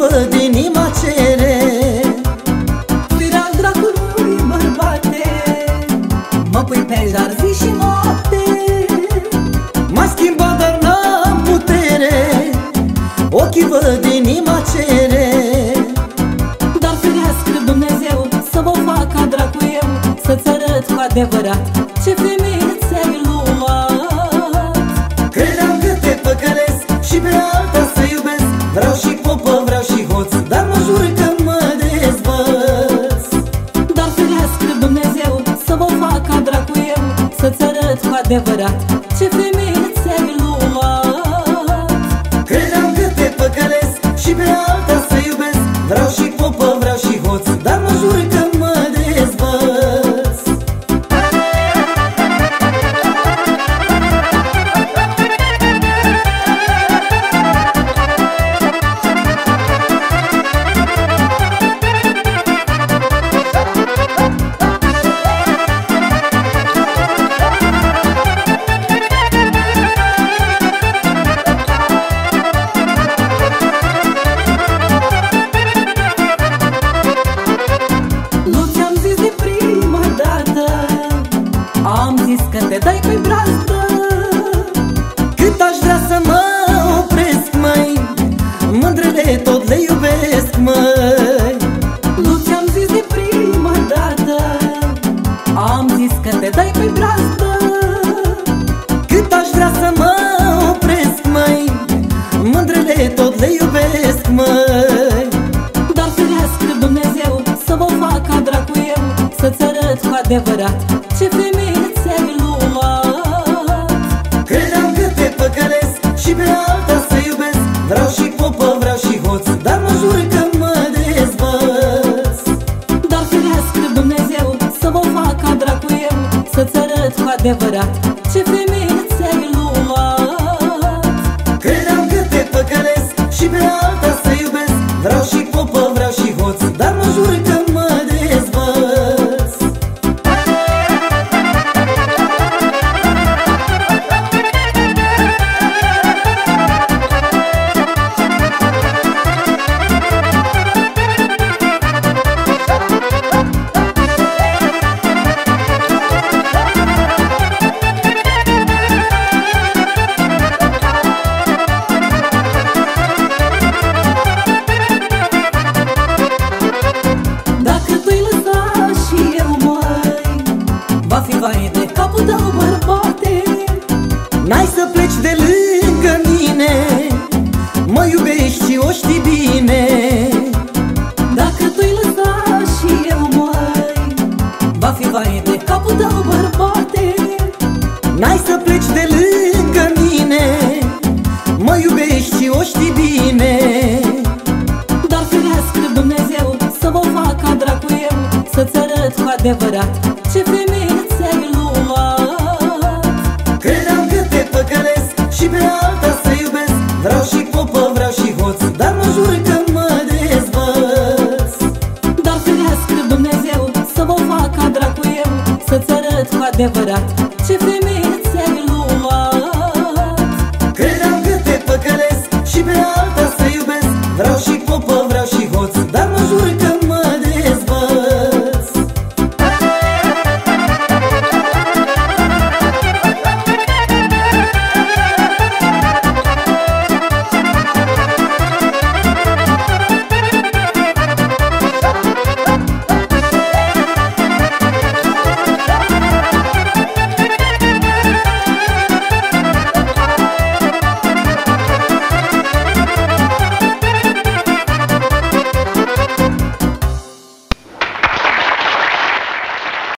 Ochii văd, inima cere. Firea dracului bărbate Mă pui pe jar zi și noapte M-a schimbat, dar n-am putere Ochii văd, inima cere. Dar ferească Dumnezeu Să vă facă dracu eu Să-ți arăt cu adevărat adevărat dai pe brazdă Cât aș vrea să mă opresc, măi? Mândrele tot le iubesc, măi. Nu ți-am zis de prima dată Am zis că te dai pe brazdă Cât aș vrea să mă opresc, măi? Mândrele tot le iubesc, măi. Dar ferească Dumnezeu Să vă facă dracu eu Să-ți arăt cu adevărat Dumnezeu Să vă facă dracu eu Să-ți arăt cu adevărat Ce femeie Mă iubești și o știi bine. Dacă tu-i lăsa și eu mai Va fi vai de capul tău bărbate. N-ai să pleci de lângă mine Mă iubești și o știi bine. Dar ferească Dumnezeu Să vă facă dracu eu Să-ți arăt cu adevărat Ce femeie arăt cu adevărat